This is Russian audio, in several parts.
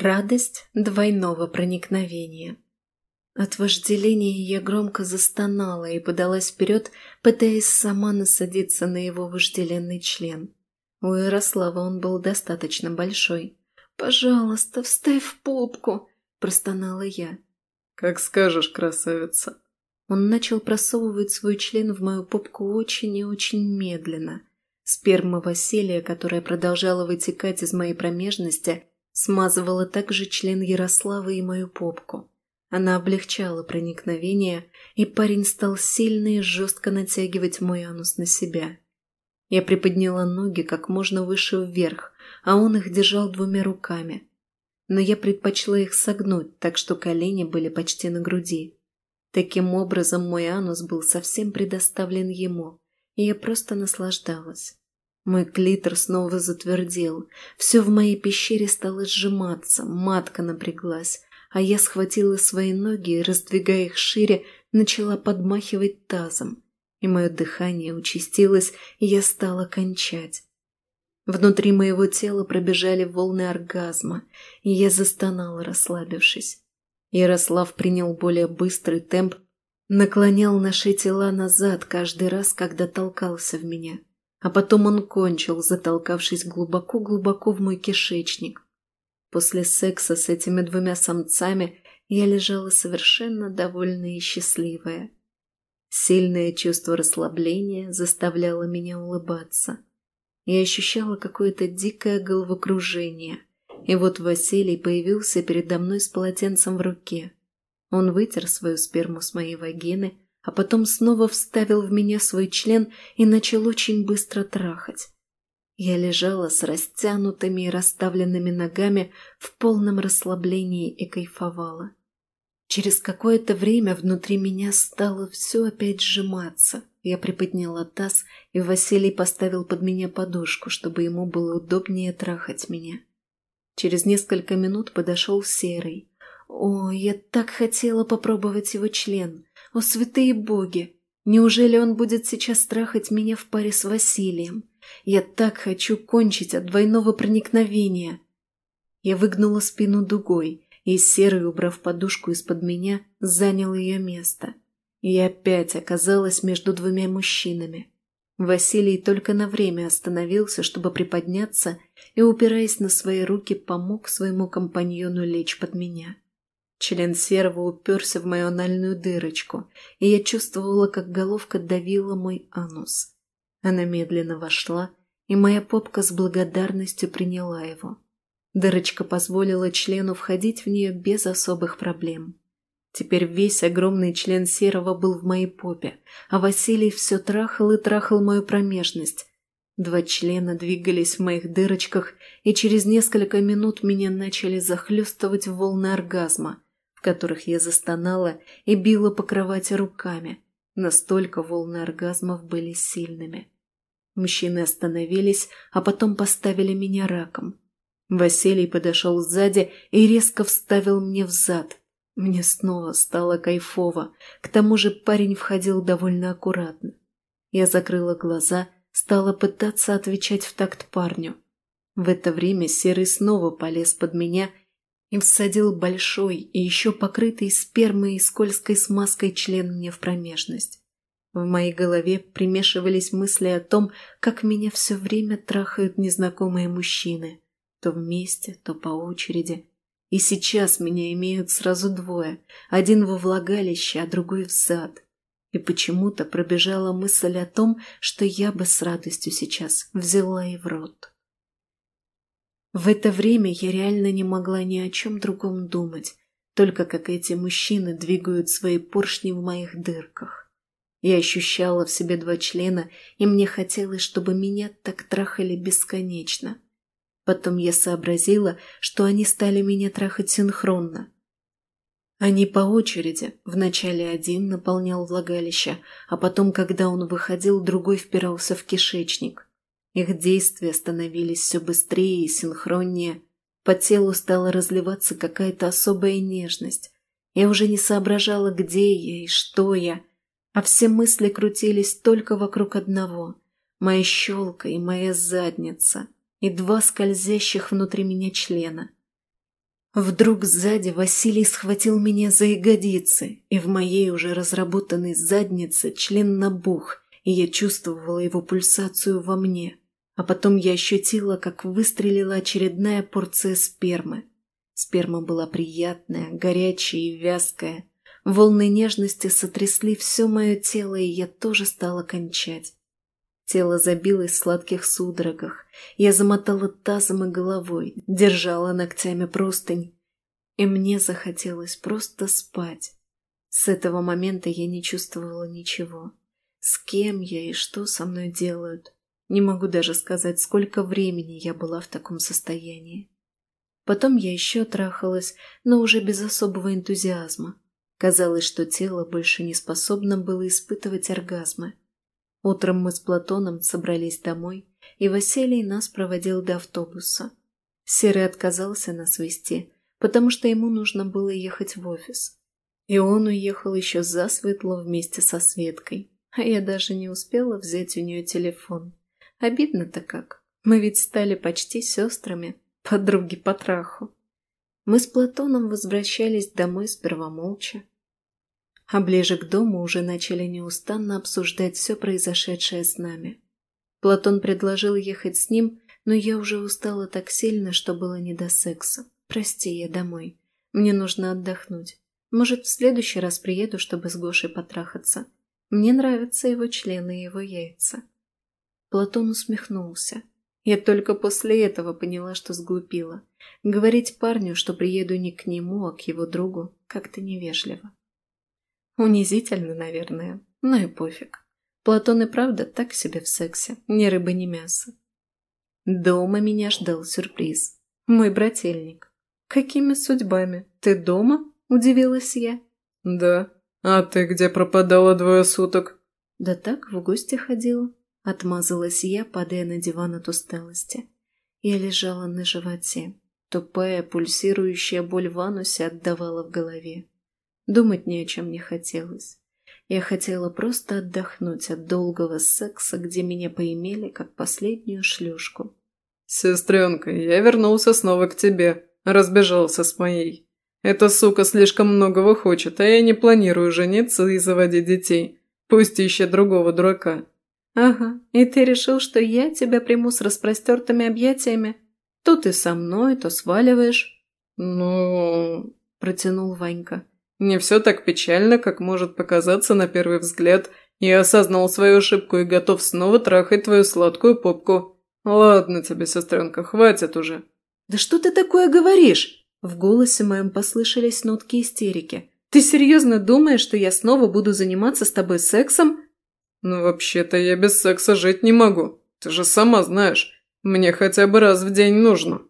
Радость двойного проникновения. От вожделения я громко застонала и подалась вперед, пытаясь сама насадиться на его вожделенный член. У Ярослава он был достаточно большой. «Пожалуйста, вставь в попку!» – простонала я. «Как скажешь, красавица!» Он начал просовывать свой член в мою попку очень и очень медленно. Сперма Василия, которая продолжала вытекать из моей промежности, смазывала также член Ярослава и мою попку. Она облегчала проникновение, и парень стал сильно и жестко натягивать мой анус на себя. Я приподняла ноги как можно выше вверх, а он их держал двумя руками. Но я предпочла их согнуть, так что колени были почти на груди. Таким образом, мой анус был совсем предоставлен ему, и я просто наслаждалась. Мой клитор снова затвердел, все в моей пещере стало сжиматься, матка напряглась, а я схватила свои ноги и, раздвигая их шире, начала подмахивать тазом, и мое дыхание участилось, и я стала кончать. Внутри моего тела пробежали волны оргазма, и я застонала, расслабившись. Ярослав принял более быстрый темп, наклонял наши тела назад каждый раз, когда толкался в меня. А потом он кончил, затолкавшись глубоко-глубоко в мой кишечник. После секса с этими двумя самцами я лежала совершенно довольная и счастливая. Сильное чувство расслабления заставляло меня улыбаться. Я ощущала какое-то дикое головокружение. И вот Василий появился передо мной с полотенцем в руке. Он вытер свою сперму с моей вагины, а потом снова вставил в меня свой член и начал очень быстро трахать. Я лежала с растянутыми и расставленными ногами в полном расслаблении и кайфовала. Через какое-то время внутри меня стало все опять сжиматься. Я приподняла таз, и Василий поставил под меня подушку, чтобы ему было удобнее трахать меня. Через несколько минут подошел Серый. О, я так хотела попробовать его член. О, святые боги! Неужели он будет сейчас трахать меня в паре с Василием? Я так хочу кончить от двойного проникновения. Я выгнула спину дугой, и Серый, убрав подушку из-под меня, занял ее место. И опять оказалась между двумя мужчинами. Василий только на время остановился, чтобы приподняться, и, упираясь на свои руки, помог своему компаньону лечь под меня. Член серого уперся в мою анальную дырочку, и я чувствовала, как головка давила мой анус. Она медленно вошла, и моя попка с благодарностью приняла его. Дырочка позволила члену входить в нее без особых проблем. Теперь весь огромный член серого был в моей попе, а Василий все трахал и трахал мою промежность. Два члена двигались в моих дырочках, и через несколько минут меня начали захлестывать волны оргазма – в которых я застонала и била по кровати руками. Настолько волны оргазмов были сильными. Мужчины остановились, а потом поставили меня раком. Василий подошел сзади и резко вставил мне в зад. Мне снова стало кайфово, к тому же парень входил довольно аккуратно. Я закрыла глаза, стала пытаться отвечать в такт парню. В это время Серый снова полез под меня и всадил большой и еще покрытый спермой и скользкой смазкой член мне в промежность. В моей голове примешивались мысли о том, как меня все время трахают незнакомые мужчины. То вместе, то по очереди. И сейчас меня имеют сразу двое. Один во влагалище, а другой в зад. И почему-то пробежала мысль о том, что я бы с радостью сейчас взяла и в рот. В это время я реально не могла ни о чем другом думать, только как эти мужчины двигают свои поршни в моих дырках. Я ощущала в себе два члена, и мне хотелось, чтобы меня так трахали бесконечно. Потом я сообразила, что они стали меня трахать синхронно. Они по очереди. Вначале один наполнял влагалище, а потом, когда он выходил, другой впирался в кишечник. Их действия становились все быстрее и синхроннее. По телу стала разливаться какая-то особая нежность. Я уже не соображала, где я и что я, а все мысли крутились только вокруг одного – моя щелка и моя задница, и два скользящих внутри меня члена. Вдруг сзади Василий схватил меня за ягодицы, и в моей уже разработанной заднице член набух, и я чувствовала его пульсацию во мне. А потом я ощутила, как выстрелила очередная порция спермы. Сперма была приятная, горячая и вязкая. Волны нежности сотрясли все мое тело, и я тоже стала кончать. Тело забилось в сладких судорогах. Я замотала тазом и головой, держала ногтями простынь. И мне захотелось просто спать. С этого момента я не чувствовала ничего. С кем я и что со мной делают. Не могу даже сказать, сколько времени я была в таком состоянии. Потом я еще трахалась, но уже без особого энтузиазма. Казалось, что тело больше не способно было испытывать оргазмы. Утром мы с Платоном собрались домой, и Василий нас проводил до автобуса. Серый отказался нас вести, потому что ему нужно было ехать в офис. И он уехал еще засветло вместе со Светкой, а я даже не успела взять у нее телефон. Обидно-то как. Мы ведь стали почти сестрами, подруги по траху. Мы с Платоном возвращались домой сперва молча, а ближе к дому уже начали неустанно обсуждать все произошедшее с нами. Платон предложил ехать с ним, но я уже устала так сильно, что было не до секса. Прости, я домой. Мне нужно отдохнуть. Может, в следующий раз приеду, чтобы с Гошей потрахаться. Мне нравятся его члены и его яйца. Платон усмехнулся. Я только после этого поняла, что сглупила. Говорить парню, что приеду не к нему, а к его другу, как-то невежливо. Унизительно, наверное, но и пофиг. Платон и правда так себе в сексе, ни рыбы, ни мяса. Дома меня ждал сюрприз. Мой брательник. «Какими судьбами? Ты дома?» – удивилась я. «Да. А ты где пропадала двое суток?» «Да так, в гости ходила». Отмазалась я, падая на диван от усталости. Я лежала на животе. Тупая, пульсирующая боль в анусе отдавала в голове. Думать ни о чем не хотелось. Я хотела просто отдохнуть от долгого секса, где меня поимели как последнюю шлюшку. «Сестренка, я вернулся снова к тебе. Разбежался с моей. Эта сука слишком многого хочет, а я не планирую жениться и заводить детей. Пусть ищет другого дурака». «Ага, и ты решил, что я тебя приму с распростертыми объятиями? То ты со мной, то сваливаешь». «Ну...» – протянул Ванька. Не все так печально, как может показаться на первый взгляд. Я осознал свою ошибку и готов снова трахать твою сладкую попку. Ладно тебе, сестренка, хватит уже. Да что ты такое говоришь? В голосе моем послышались нотки истерики. Ты серьезно думаешь, что я снова буду заниматься с тобой сексом? Ну, вообще-то я без секса жить не могу. Ты же сама знаешь. Мне хотя бы раз в день нужно.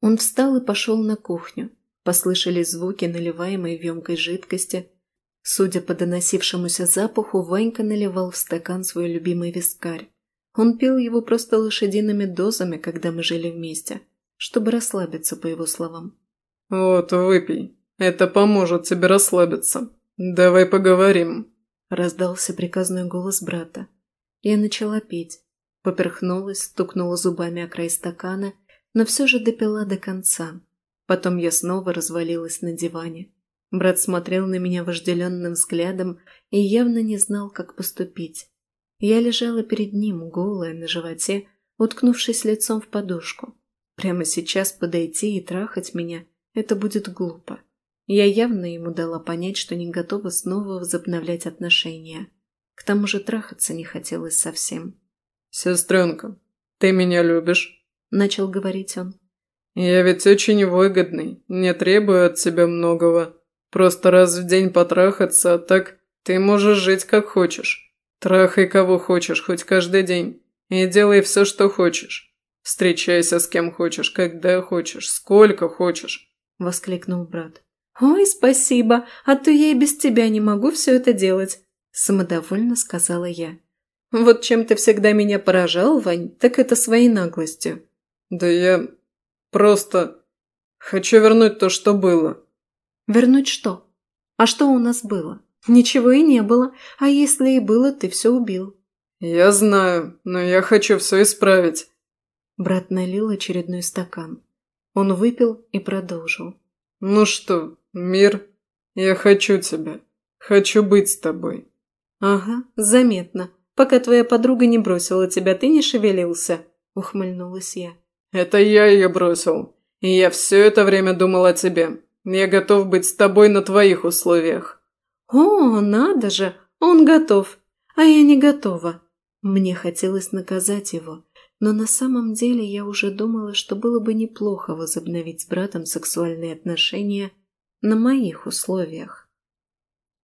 Он встал и пошел на кухню. Послышались звуки наливаемой в емкой жидкости. Судя по доносившемуся запаху, Ванька наливал в стакан свой любимый вискарь. Он пил его просто лошадиными дозами, когда мы жили вместе, чтобы расслабиться, по его словам. «Вот, выпей. Это поможет тебе расслабиться. Давай поговорим», – раздался приказной голос брата. Я начала пить. Поперхнулась, стукнула зубами о край стакана, но все же допила до конца, Потом я снова развалилась на диване. Брат смотрел на меня вожделенным взглядом и явно не знал, как поступить. Я лежала перед ним, голая, на животе, уткнувшись лицом в подушку. Прямо сейчас подойти и трахать меня – это будет глупо. Я явно ему дала понять, что не готова снова возобновлять отношения. К тому же трахаться не хотелось совсем. «Сестренка, ты меня любишь?» – начал говорить он. «Я ведь очень выгодный, не требую от тебя многого. Просто раз в день потрахаться, а так ты можешь жить как хочешь. Трахай кого хочешь, хоть каждый день. И делай все, что хочешь. Встречайся с кем хочешь, когда хочешь, сколько хочешь», – воскликнул брат. «Ой, спасибо, а то я и без тебя не могу все это делать», – самодовольно сказала я. «Вот чем ты всегда меня поражал, Вань, так это своей наглостью». «Да я... Просто хочу вернуть то, что было». «Вернуть что? А что у нас было? Ничего и не было. А если и было, ты все убил». «Я знаю, но я хочу все исправить». Брат налил очередной стакан. Он выпил и продолжил. «Ну что, мир, я хочу тебя. Хочу быть с тобой». «Ага, заметно. Пока твоя подруга не бросила тебя, ты не шевелился», – ухмыльнулась я. «Это я ее бросил. И я все это время думал о тебе. Я готов быть с тобой на твоих условиях». «О, надо же! Он готов, а я не готова». Мне хотелось наказать его, но на самом деле я уже думала, что было бы неплохо возобновить с братом сексуальные отношения на моих условиях.